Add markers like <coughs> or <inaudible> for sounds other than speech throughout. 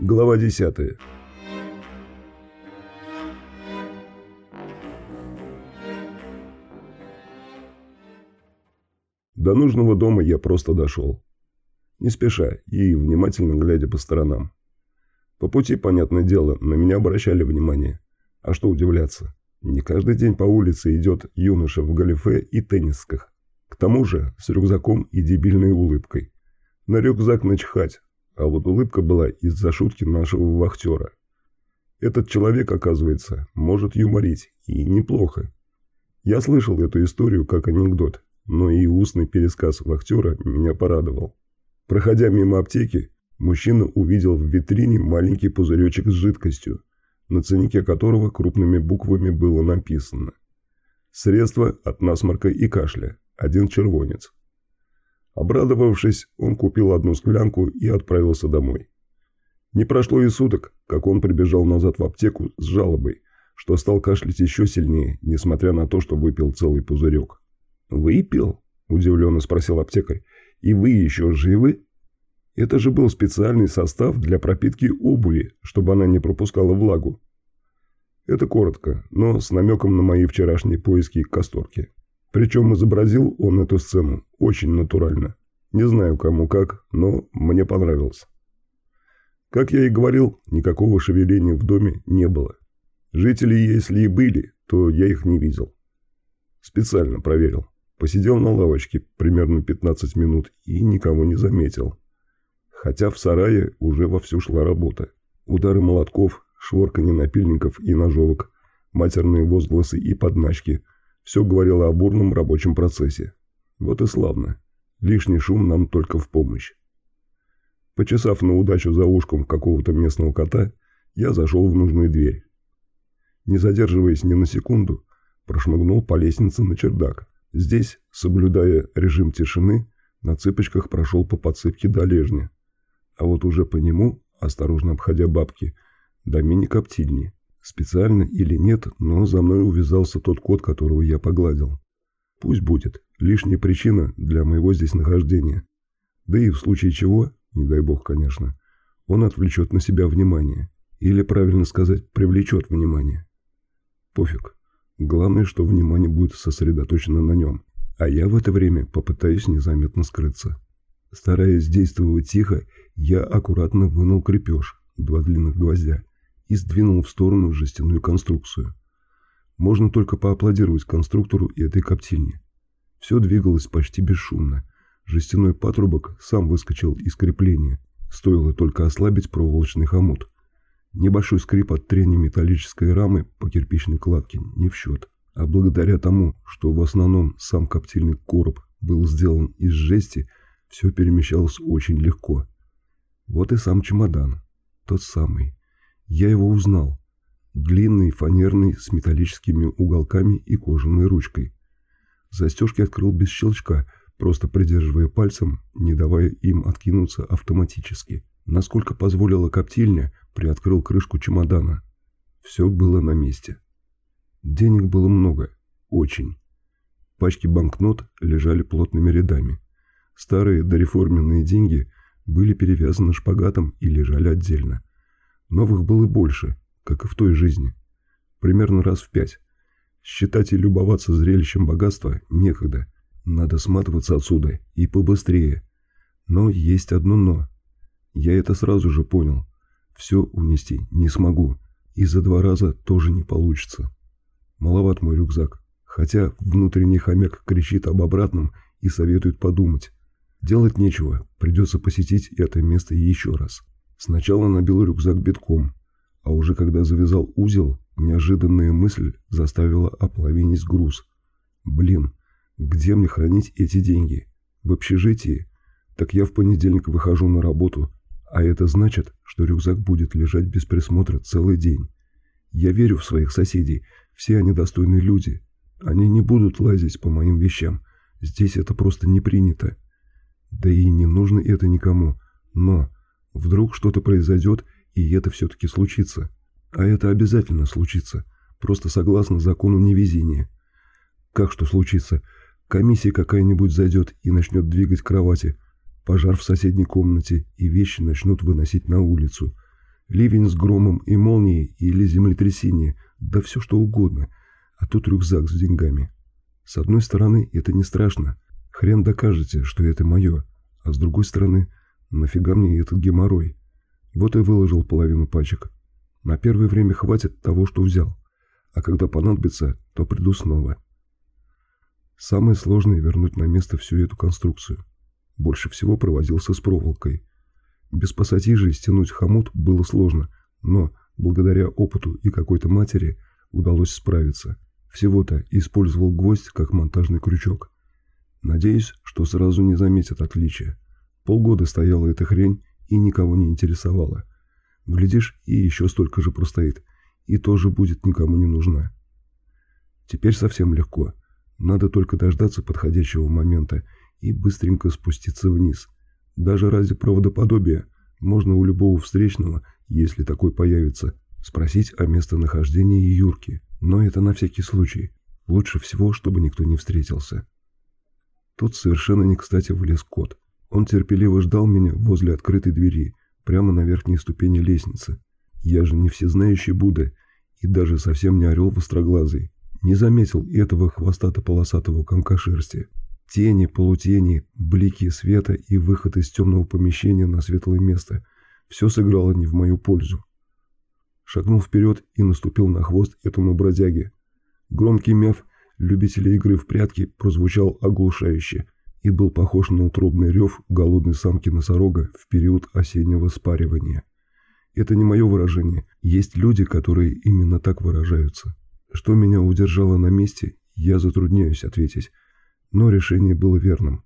Глава 10. До нужного дома я просто дошел. Не спеша и внимательно глядя по сторонам. По пути, понятное дело, на меня обращали внимание. А что удивляться? Не каждый день по улице идет юноша в галифе и теннисках. К тому же с рюкзаком и дебильной улыбкой. На рюкзак начхать, а вот улыбка была из-за шутки нашего вахтера. Этот человек, оказывается, может юморить, и неплохо. Я слышал эту историю как анекдот, но и устный пересказ вахтера меня порадовал. Проходя мимо аптеки, мужчина увидел в витрине маленький пузыречек с жидкостью, на ценнике которого крупными буквами было написано «Средство от насморка и кашля, один червонец». Обрадовавшись, он купил одну склянку и отправился домой. Не прошло и суток, как он прибежал назад в аптеку с жалобой, что стал кашлять еще сильнее, несмотря на то, что выпил целый пузырек. «Выпил?» – удивленно спросил аптекарь. «И вы еще живы?» Это же был специальный состав для пропитки обуви, чтобы она не пропускала влагу. Это коротко, но с намеком на мои вчерашние поиски касторки. Причем изобразил он эту сцену очень натурально. Не знаю кому как, но мне понравилось. Как я и говорил, никакого шевеления в доме не было. Жители, если и были, то я их не видел. Специально проверил. Посидел на лавочке примерно 15 минут и никого не заметил хотя в сарае уже вовсю шла работа. Удары молотков, шворканье напильников и ножовок, матерные возгласы и подначки – все говорило о бурном рабочем процессе. Вот и славно. Лишний шум нам только в помощь. Почесав на удачу за ушком какого-то местного кота, я зашел в нужную дверь. Не задерживаясь ни на секунду, прошмыгнул по лестнице на чердак. Здесь, соблюдая режим тишины, на цыпочках прошел по подсыпке до лежня а вот уже по нему, осторожно обходя бабки, до мини-коптильни. Специально или нет, но за мной увязался тот кот, которого я погладил. Пусть будет. Лишняя причина для моего здесь нахождения. Да и в случае чего, не дай бог, конечно, он отвлечет на себя внимание. Или, правильно сказать, привлечет внимание. Пофиг. Главное, что внимание будет сосредоточено на нем. А я в это время попытаюсь незаметно скрыться. Стараясь действовать тихо, я аккуратно вынул крепеж, два длинных гвоздя, и сдвинул в сторону жестяную конструкцию. Можно только поаплодировать конструктору и этой коптильне. Все двигалось почти бесшумно. Жестяной патрубок сам выскочил из крепления. Стоило только ослабить проволочный хомут. Небольшой скрип от трения металлической рамы по кирпичной кладке не в счет. А благодаря тому, что в основном сам коптильный короб был сделан из жести, все перемещалось очень легко. Вот и сам чемодан. Тот самый. Я его узнал. Длинный, фанерный, с металлическими уголками и кожаной ручкой. Застежки открыл без щелчка, просто придерживая пальцем, не давая им откинуться автоматически. Насколько позволила коптильня, приоткрыл крышку чемодана. Все было на месте. Денег было много. Очень. Пачки банкнот лежали плотными рядами. Старые дореформенные деньги были перевязаны шпагатом и лежали отдельно. Новых было больше, как и в той жизни. Примерно раз в пять. Считать и любоваться зрелищем богатства некогда. Надо сматываться отсюда и побыстрее. Но есть одно «но». Я это сразу же понял. Все унести не смогу. И за два раза тоже не получится. Маловат мой рюкзак. Хотя внутренний хомяк кричит об обратном и советует подумать. Делать нечего, придется посетить это место еще раз. Сначала набил рюкзак битком, а уже когда завязал узел, неожиданная мысль заставила ополовинить груз. Блин, где мне хранить эти деньги? В общежитии? Так я в понедельник выхожу на работу, а это значит, что рюкзак будет лежать без присмотра целый день. Я верю в своих соседей, все они достойные люди. Они не будут лазить по моим вещам. Здесь это просто не принято. Да и не нужно это никому. Но вдруг что-то произойдет, и это все-таки случится. А это обязательно случится. Просто согласно закону невезения. Как что случится? Комиссия какая-нибудь зайдет и начнет двигать кровати. Пожар в соседней комнате, и вещи начнут выносить на улицу. Ливень с громом и молнией или землетрясение, да все что угодно. А тут рюкзак с деньгами. С одной стороны, это не страшно. Хрен докажете, что это мое. А с другой стороны, нафига мне этот геморрой? Вот и выложил половину пачек. На первое время хватит того, что взял. А когда понадобится, то приду снова. Самое сложное – вернуть на место всю эту конструкцию. Больше всего провозился с проволокой. Без пассатижей стянуть хомут было сложно, но, благодаря опыту и какой-то матери, удалось справиться. Всего-то использовал гвоздь как монтажный крючок. Надеюсь, что сразу не заметят отличия. Полгода стояла эта хрень и никого не интересовала. Глядишь, и еще столько же простоит, и тоже будет никому не нужна. Теперь совсем легко. Надо только дождаться подходящего момента и быстренько спуститься вниз. Даже ради правдоподобия можно у любого встречного, если такой появится, спросить о местонахождении Юрки. Но это на всякий случай. Лучше всего, чтобы никто не встретился. Тут совершенно не кстати влез кот. Он терпеливо ждал меня возле открытой двери, прямо на верхней ступени лестницы. Я же не всезнающий Будда и даже совсем не орел востроглазый. Не заметил этого хвостато-полосатого комка шерсти. Тени, полутени, блики света и выход из темного помещения на светлое место – все сыграло не в мою пользу. Шагнул вперед и наступил на хвост этому бродяге. Громкий мяв любителя игры в прятки прозвучал оглушающе и был похож на утробный рев голодной самки носорога в период осеннего спаривания. Это не мое выражение, есть люди, которые именно так выражаются. Что меня удержало на месте, я затрудняюсь ответить, но решение было верным.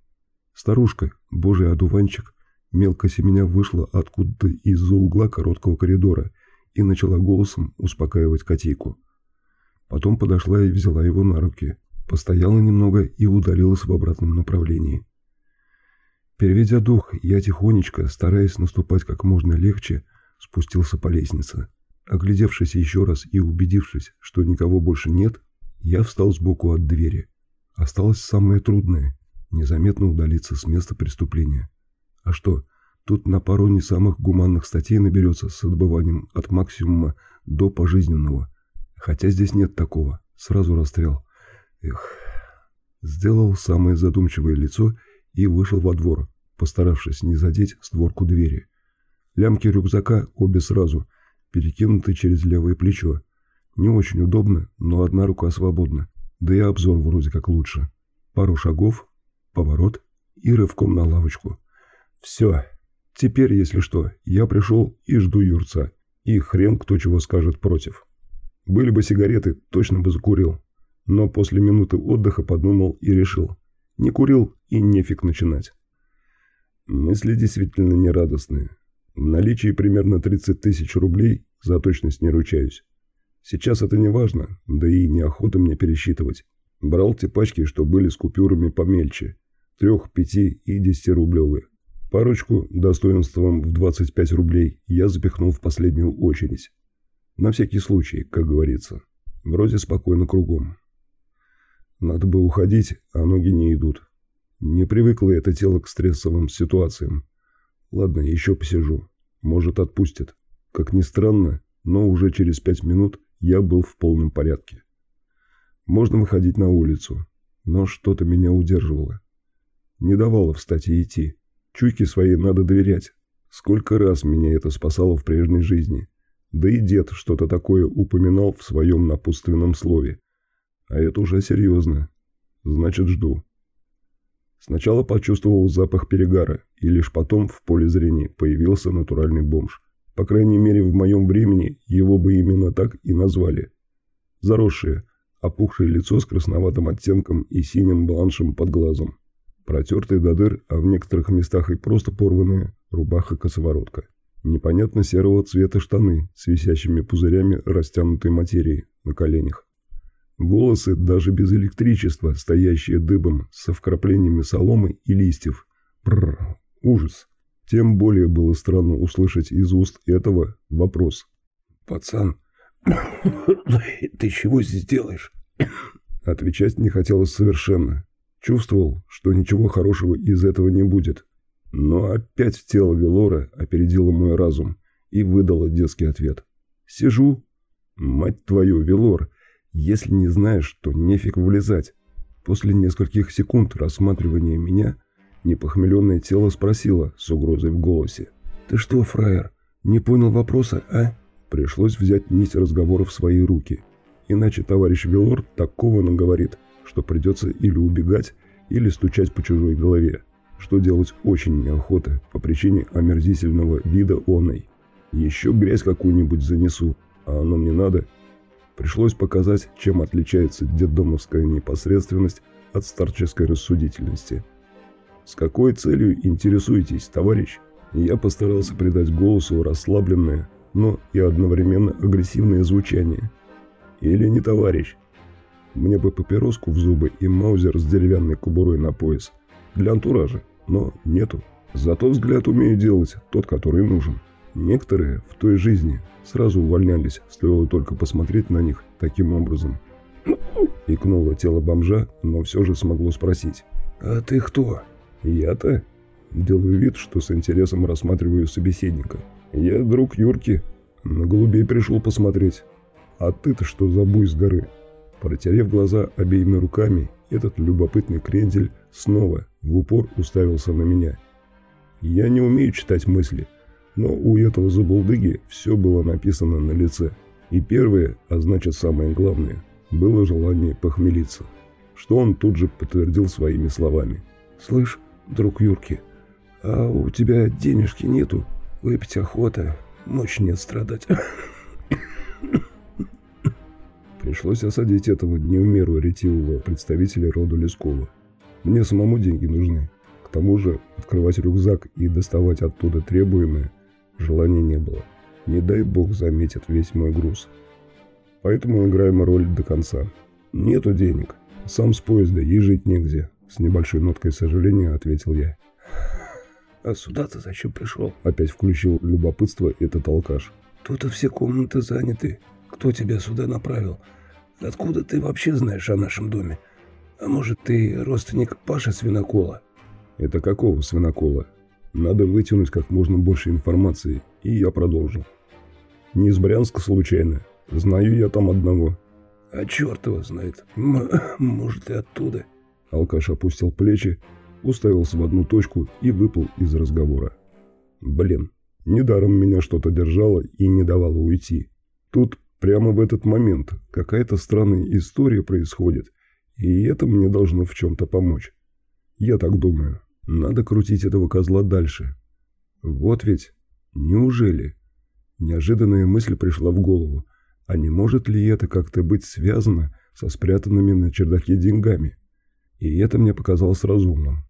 Старушка, божий одуванчик, мелко семеня вышла откуда-то из-за угла короткого коридора и начала голосом успокаивать котейку. Потом подошла и взяла его на руки, постояла немного и удалилась в обратном направлении. Переведя дух, я тихонечко, стараясь наступать как можно легче, спустился по лестнице. Оглядевшись еще раз и убедившись, что никого больше нет, я встал сбоку от двери. Осталось самое трудное – незаметно удалиться с места преступления. А что, тут на пару не самых гуманных статей наберется с отбыванием от максимума до пожизненного. Хотя здесь нет такого, сразу расстрел. Эх, сделал самое задумчивое лицо и вышел во двор, постаравшись не задеть створку двери. Лямки рюкзака обе сразу, перекинуты через левое плечо. Не очень удобно, но одна рука свободна. Да и обзор вроде как лучше. Пару шагов, поворот и рывком на лавочку. Все. Теперь, если что, я пришел и жду Юрца. И хрен кто чего скажет против. Были бы сигареты, точно бы закурил. Но после минуты отдыха подумал и решил. Не курил и нефиг начинать. Мысли действительно нерадостные. В наличии примерно 30 тысяч рублей, за точность не ручаюсь. Сейчас это не важно, да и неохота мне пересчитывать. Брал те пачки, что были с купюрами помельче. Трех, пяти и десятирублевые. Парочку достоинством в 25 рублей я запихнул в последнюю очередь. На всякий случай, как говорится. Вроде спокойно кругом. Надо бы уходить, а ноги не идут. Не привыкло это тело к стрессовым ситуациям. Ладно, еще посижу. Может, отпустят. Как ни странно, но уже через пять минут я был в полном порядке. Можно выходить на улицу, но что-то меня удерживало. Не давало встать и идти. Чуйке своей надо доверять. Сколько раз меня это спасало в прежней жизни. Да и дед что-то такое упоминал в своем напутственном слове. А это уже серьезно. Значит, жду. Сначала почувствовал запах перегара, и лишь потом в поле зрения появился натуральный бомж. По крайней мере, в моем времени его бы именно так и назвали. Заросшее, опухшее лицо с красноватым оттенком и синим бланшем под глазом. Протертый до дыр, а в некоторых местах и просто порванная рубаха-косоворотка. Непонятно серого цвета штаны с висящими пузырями растянутой материи на коленях. Волосы, даже без электричества, стоящие дыбом, со вкраплениями соломы и листьев. Бррр, ужас. Тем более было странно услышать из уст этого вопрос. «Пацан, <coughs> ты чего здесь делаешь?» <coughs> Отвечать не хотелось совершенно. Чувствовал, что ничего хорошего из этого не будет. Но опять тело Велора опередило мой разум, и выдала детский ответ. «Сижу». «Мать твою, Велор, если не знаешь, то нефиг влезать». После нескольких секунд рассматривания меня, непохмеленное тело спросило с угрозой в голосе. «Ты что, фраер, не понял вопроса, а?» Пришлось взять нить разговора в свои руки. Иначе товарищ Велор такого наговорит, что придется или убегать, или стучать по чужой голове, что делать очень неохота по причине омерзительного вида оной. Еще грязь какую-нибудь занесу, а оно мне надо. Пришлось показать, чем отличается детдомовская непосредственность от старческой рассудительности. С какой целью интересуетесь, товарищ? Я постарался придать голосу расслабленное, но и одновременно агрессивное звучание. Или не товарищ? Мне бы папироску в зубы и маузер с деревянной кобурой на пояс. Для антуража, но нету. Зато взгляд умею делать, тот, который нужен. Некоторые в той жизни сразу увольнялись, стоило только посмотреть на них таким образом. Икнуло тело бомжа, но все же смогло спросить. «А ты кто?» «Я-то?» Делаю вид, что с интересом рассматриваю собеседника. «Я друг Юрки. На голубей пришел посмотреть. А ты-то что за буй с горы?» Протерев глаза обеими руками, этот любопытный крендель снова в упор уставился на меня. Я не умею читать мысли, но у этого забулдыги все было написано на лице. И первое, а значит самое главное, было желание похмелиться, что он тут же подтвердил своими словами. «Слышь, друг Юрки, а у тебя денежки нету? Выпить охота, мочь нет страдать». Пришлось осадить этого не в меру ретивого представителя рода Лескова. Мне самому деньги нужны. К тому же открывать рюкзак и доставать оттуда требуемое желания не было. Не дай бог заметит весь мой груз. Поэтому играем роль до конца. Нету денег. Сам с поезда и жить негде. С небольшой ноткой сожаления ответил я. «А сюда-то зачем пришел?» Опять включил любопытство этот алкаш. «Тут-то все комнаты заняты. Кто тебя сюда направил? Откуда ты вообще знаешь о нашем доме? А может, ты родственник Паши Свинокола?» «Это какого Свинокола?» «Надо вытянуть как можно больше информации, и я продолжил. Не из Брянска случайно. Знаю я там одного». «А черт его знает. М <coughs> может, и оттуда». Алкаш опустил плечи, уставился в одну точку и выпал из разговора. «Блин, недаром меня что-то держало и не давало уйти. Тут Прямо в этот момент какая-то странная история происходит, и это мне должно в чем-то помочь. Я так думаю. Надо крутить этого козла дальше. Вот ведь. Неужели? Неожиданная мысль пришла в голову. А не может ли это как-то быть связано со спрятанными на чердаке деньгами? И это мне показалось разумным.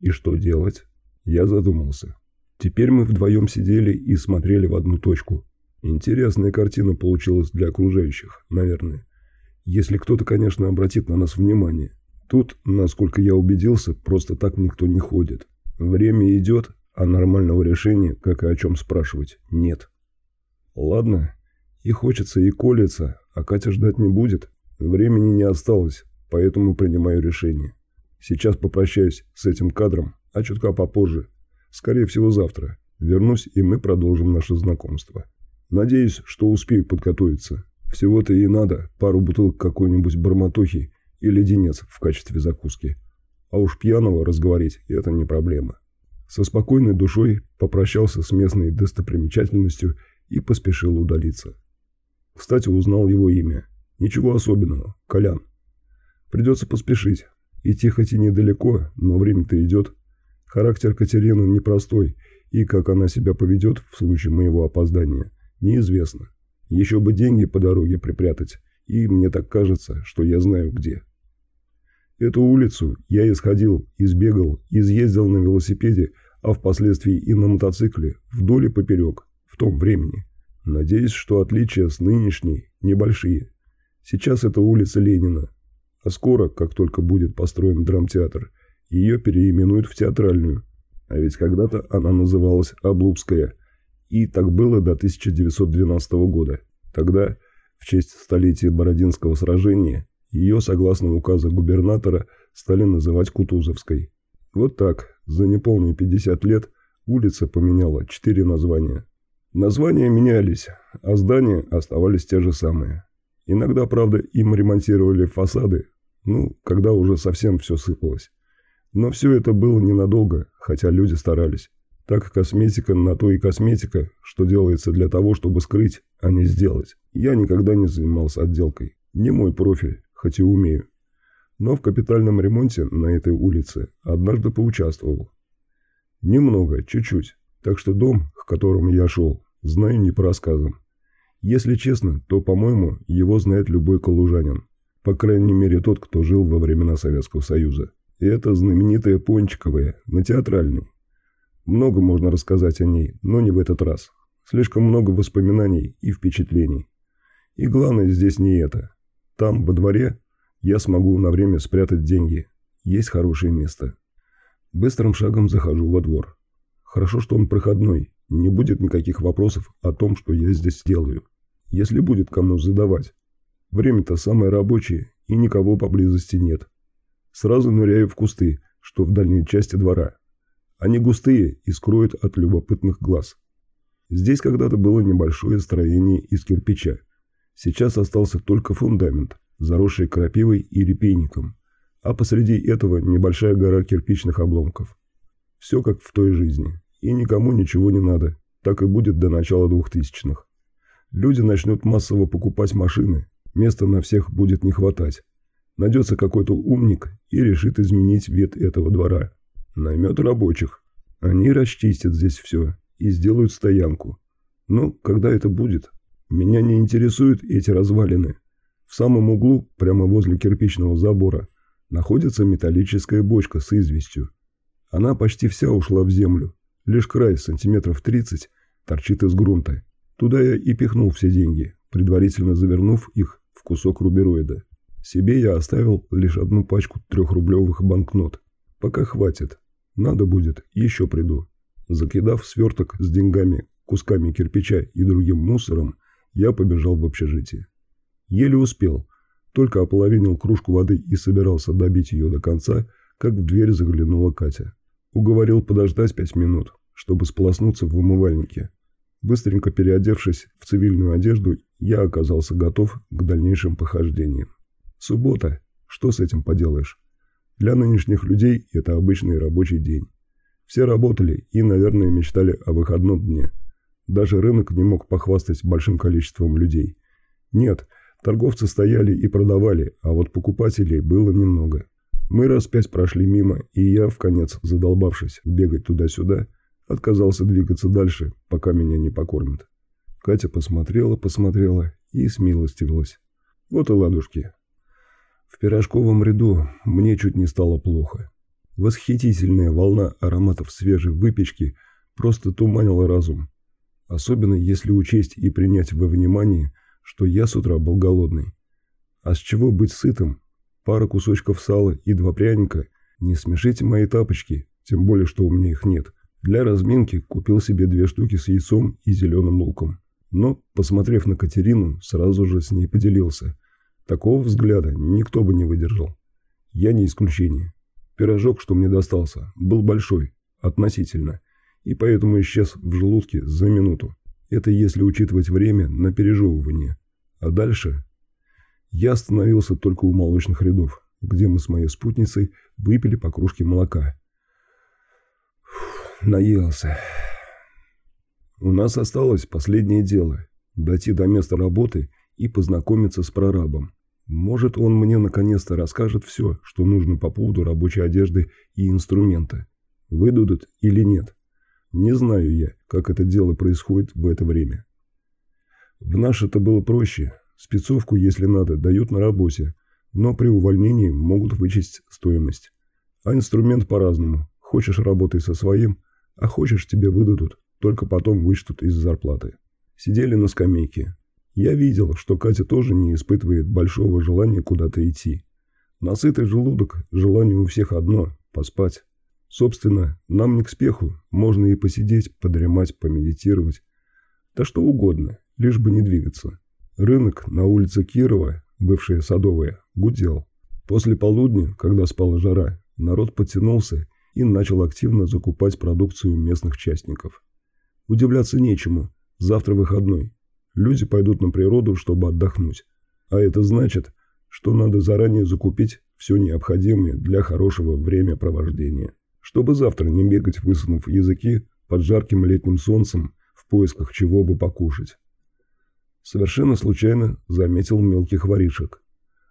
И что делать? Я задумался. Теперь мы вдвоем сидели и смотрели в одну точку. Интересная картина получилась для окружающих, наверное. Если кто-то, конечно, обратит на нас внимание. Тут, насколько я убедился, просто так никто не ходит. Время идет, а нормального решения, как и о чем спрашивать, нет. Ладно, и хочется, и колется, а Катя ждать не будет. Времени не осталось, поэтому принимаю решение. Сейчас попрощаюсь с этим кадром, а чутка попозже. Скорее всего, завтра. Вернусь, и мы продолжим наше знакомство. Надеюсь, что успею подготовиться. Всего-то и надо пару бутылок какой-нибудь барматухи и леденец в качестве закуски. А уж пьяного разговорить – это не проблема. Со спокойной душой попрощался с местной достопримечательностью и поспешил удалиться. Кстати, узнал его имя. Ничего особенного. Колян. Придется поспешить. Идти хоть и недалеко, но время-то идет. Характер Катерины непростой, и как она себя поведет в случае моего опоздания – Неизвестно. Еще бы деньги по дороге припрятать, и мне так кажется, что я знаю где. Эту улицу я исходил, избегал, изъездил на велосипеде, а впоследствии и на мотоцикле, вдоль и поперек, в том времени. Надеюсь, что отличия с нынешней небольшие. Сейчас это улица Ленина, а скоро, как только будет построен драмтеатр, ее переименуют в театральную. А ведь когда-то она называлась Облупская – и так было до 1912 года. Тогда, в честь столетия Бородинского сражения, ее, согласно указу губернатора, стали называть Кутузовской. Вот так, за неполные 50 лет улица поменяла четыре названия. Названия менялись, а здания оставались те же самые. Иногда, правда, им ремонтировали фасады, ну, когда уже совсем все сыпалось. Но все это было ненадолго, хотя люди старались. Так косметика на то и косметика, что делается для того, чтобы скрыть, а не сделать. Я никогда не занимался отделкой. Не мой профиль, хоть и умею. Но в капитальном ремонте на этой улице однажды поучаствовал. Немного, чуть-чуть. Так что дом, к которому я шел, знаю не по рассказам. Если честно, то, по-моему, его знает любой калужанин. По крайней мере, тот, кто жил во времена Советского Союза. И это знаменитая Пончиковая, на театральной. Много можно рассказать о ней, но не в этот раз. Слишком много воспоминаний и впечатлений. И главное здесь не это. Там, во дворе, я смогу на время спрятать деньги. Есть хорошее место. Быстрым шагом захожу во двор. Хорошо, что он проходной. Не будет никаких вопросов о том, что я здесь делаю. Если будет кому задавать. Время-то самое рабочее, и никого поблизости нет. Сразу ныряю в кусты, что в дальней части двора. Они густые и скроют от любопытных глаз. Здесь когда-то было небольшое строение из кирпича. Сейчас остался только фундамент, заросший крапивой и репейником, а посреди этого небольшая гора кирпичных обломков. Все как в той жизни, и никому ничего не надо, так и будет до начала двухтысячных. Люди начнут массово покупать машины, места на всех будет не хватать. Найдется какой-то умник и решит изменить вид этого двора. Наймет рабочих. Они расчистят здесь все и сделают стоянку. Но когда это будет? Меня не интересуют эти развалины. В самом углу, прямо возле кирпичного забора, находится металлическая бочка с известью. Она почти вся ушла в землю. Лишь край, сантиметров 30, торчит из грунта. Туда я и пихнул все деньги, предварительно завернув их в кусок рубероида. Себе я оставил лишь одну пачку трехрублевых банкнот. Пока хватит. Надо будет, еще приду. Закидав сверток с деньгами, кусками кирпича и другим мусором, я побежал в общежитие. Еле успел. Только ополовинил кружку воды и собирался добить ее до конца, как в дверь заглянула Катя. Уговорил подождать пять минут, чтобы сполоснуться в умывальнике. Быстренько переодевшись в цивильную одежду, я оказался готов к дальнейшим похождениям. Суббота. Что с этим поделаешь? Для нынешних людей это обычный рабочий день. Все работали и, наверное, мечтали о выходном дне. Даже рынок не мог похвастать большим количеством людей. Нет, торговцы стояли и продавали, а вот покупателей было немного. Мы раз пять прошли мимо, и я, в конец задолбавшись бегать туда-сюда, отказался двигаться дальше, пока меня не покормят. Катя посмотрела, посмотрела и смилостивилась. Вот и ладушки. В пирожковом ряду мне чуть не стало плохо. Восхитительная волна ароматов свежей выпечки просто туманила разум. Особенно если учесть и принять во внимание, что я с утра был голодный. А с чего быть сытым? Пара кусочков сала и два пряника. Не смешите мои тапочки, тем более, что у меня их нет. Для разминки купил себе две штуки с яйцом и зеленым луком. Но, посмотрев на Катерину, сразу же с ней поделился. Такого взгляда никто бы не выдержал. Я не исключение. Пирожок, что мне достался, был большой, относительно, и поэтому исчез в желудке за минуту. Это если учитывать время на пережевывание. А дальше... Я остановился только у молочных рядов, где мы с моей спутницей выпили по кружке молока. Фух, наелся. У нас осталось последнее дело – дойти до места работы и познакомиться с прорабом. Может, он мне наконец-то расскажет все, что нужно по поводу рабочей одежды и инструмента. Выдадут или нет. Не знаю я, как это дело происходит в это время. В наше-то было проще. Спецовку, если надо, дают на работе, но при увольнении могут вычесть стоимость. А инструмент по-разному. Хочешь работай со своим, а хочешь тебе выдадут, только потом вычтут из зарплаты. Сидели на скамейке, я видел, что Катя тоже не испытывает большого желания куда-то идти. Насытый желудок, желание у всех одно – поспать. Собственно, нам не к спеху, можно и посидеть, подремать, помедитировать. Да что угодно, лишь бы не двигаться. Рынок на улице Кирова, бывшая Садовая, гудел. После полудня, когда спала жара, народ подтянулся и начал активно закупать продукцию местных частников. Удивляться нечему, Завтра выходной. Люди пойдут на природу, чтобы отдохнуть. А это значит, что надо заранее закупить все необходимое для хорошего времяпровождения, чтобы завтра не бегать, высунув языки под жарким летним солнцем в поисках чего бы покушать. Совершенно случайно заметил мелких воришек,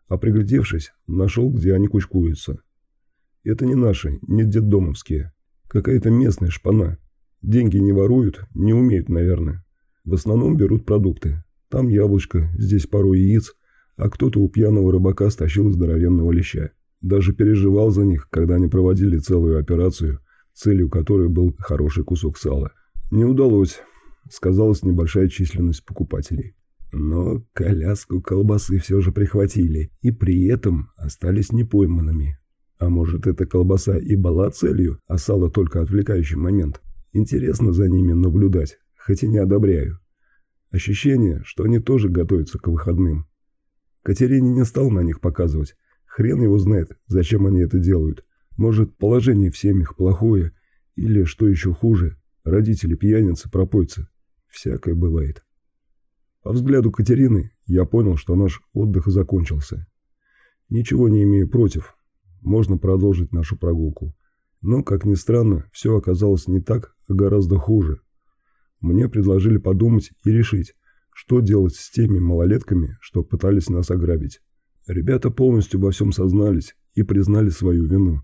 а приглядевшись, нашел, где они кучкуются. Это не наши, не детдомовские. Какая-то местная шпана. Деньги не воруют, не умеют, наверное. В основном берут продукты. Там яблочко, здесь пару яиц, а кто-то у пьяного рыбака стащил здоровенного леща. Даже переживал за них, когда они проводили целую операцию, целью которой был хороший кусок сала. Не удалось. Сказалась небольшая численность покупателей. Но коляску колбасы все же прихватили, и при этом остались непойманными. А может, эта колбаса и была целью, а сало только отвлекающий момент? Интересно за ними наблюдать, хоть и не одобряю. Ощущение, что они тоже готовятся к выходным. Катерине не стал на них показывать. Хрен его знает, зачем они это делают. Может, положение в семьях плохое, или, что еще хуже, родители пьяницы, пропойцы. Всякое бывает. По взгляду Катерины я понял, что наш отдых закончился. Ничего не имею против, можно продолжить нашу прогулку. Но, как ни странно, все оказалось не так, а гораздо хуже. Мне предложили подумать и решить, что делать с теми малолетками, что пытались нас ограбить. Ребята полностью во всем сознались и признали свою вину.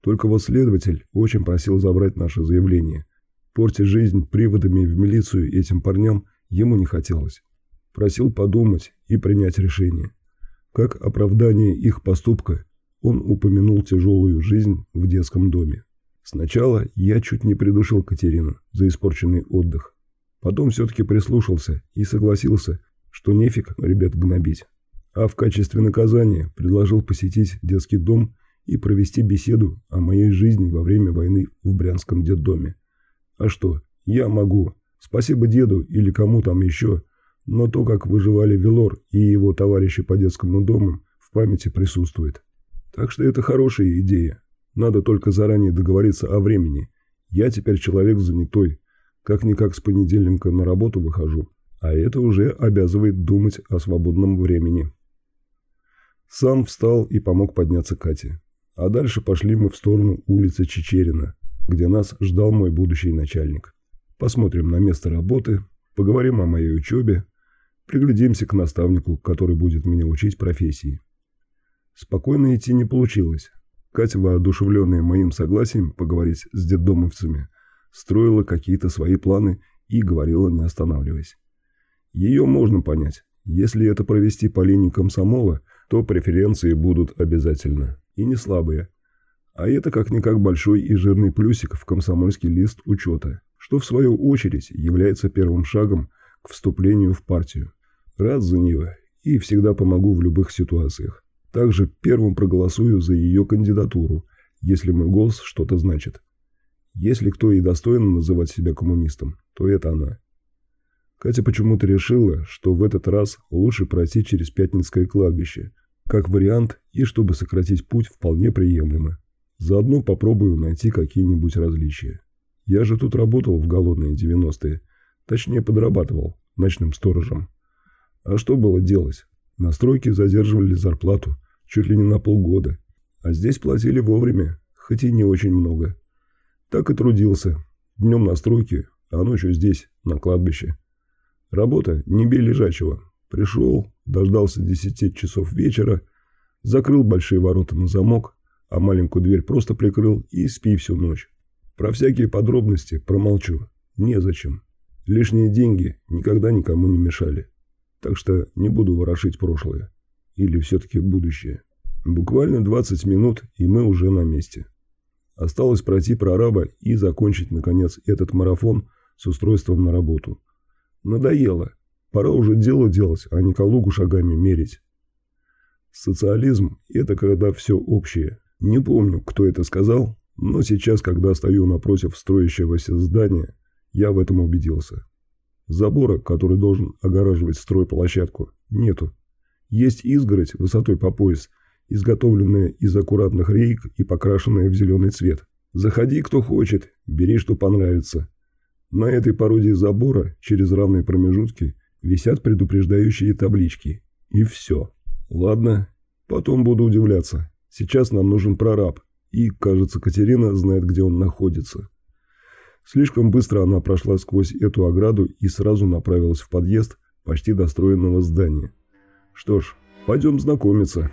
Только вот следователь очень просил забрать наше заявление. Портить жизнь приводами в милицию этим парням ему не хотелось. Просил подумать и принять решение. Как оправдание их поступка он упомянул тяжелую жизнь в детском доме. Сначала я чуть не придушил Катерину за испорченный отдых. Потом все-таки прислушался и согласился, что нефиг ребят гнобить. А в качестве наказания предложил посетить детский дом и провести беседу о моей жизни во время войны в Брянском детдоме. А что, я могу. Спасибо деду или кому там еще, но то, как выживали Велор и его товарищи по детскому дому, в памяти присутствует. Так что это хорошая идея. Надо только заранее договориться о времени. Я теперь человек занятой. Как-никак с понедельника на работу выхожу. А это уже обязывает думать о свободном времени. Сам встал и помог подняться Кате. А дальше пошли мы в сторону улицы Чечерина, где нас ждал мой будущий начальник. Посмотрим на место работы, поговорим о моей учебе, приглядимся к наставнику, который будет меня учить профессии. Спокойно идти не получилось. Катя, воодушевленная моим согласием поговорить с детдомовцами, строила какие-то свои планы и говорила, не останавливаясь. Ее можно понять. Если это провести по линии комсомола, то преференции будут обязательно. И не слабые. А это как-никак большой и жирный плюсик в комсомольский лист учета, что в свою очередь является первым шагом к вступлению в партию. Рад за нее и всегда помогу в любых ситуациях. Также первым проголосую за ее кандидатуру, если мой голос что-то значит. Если кто и достоин называть себя коммунистом, то это она. Катя почему-то решила, что в этот раз лучше пройти через Пятницкое кладбище, как вариант, и чтобы сократить путь вполне приемлемо. Заодно попробую найти какие-нибудь различия. Я же тут работал в голодные 90-е, точнее подрабатывал ночным сторожем. А что было делать? Настройки задерживали зарплату, чуть ли не на полгода. А здесь платили вовремя, хоть и не очень много. Так и трудился. Днем на стройке, а ночью здесь, на кладбище. Работа не бей лежачего. Пришел, дождался десяти часов вечера, закрыл большие ворота на замок, а маленькую дверь просто прикрыл и спи всю ночь. Про всякие подробности промолчу. Незачем. Лишние деньги никогда никому не мешали. Так что не буду ворошить прошлое. Или все-таки будущее. Буквально 20 минут, и мы уже на месте. Осталось пройти прораба и закончить, наконец, этот марафон с устройством на работу. Надоело. Пора уже дело делать, а не Калугу шагами мерить. Социализм – это когда все общее. Не помню, кто это сказал, но сейчас, когда стою напротив строящегося здания, я в этом убедился. Забора, который должен огораживать стройплощадку, нету. Есть изгородь высотой по пояс, изготовленная из аккуратных рейк и покрашенная в зеленый цвет. Заходи, кто хочет, бери, что понравится. На этой пародии забора через равные промежутки висят предупреждающие таблички. И все. Ладно, потом буду удивляться. Сейчас нам нужен прораб. И, кажется, Катерина знает, где он находится. Слишком быстро она прошла сквозь эту ограду и сразу направилась в подъезд почти достроенного здания. Что ж, пойдем знакомиться.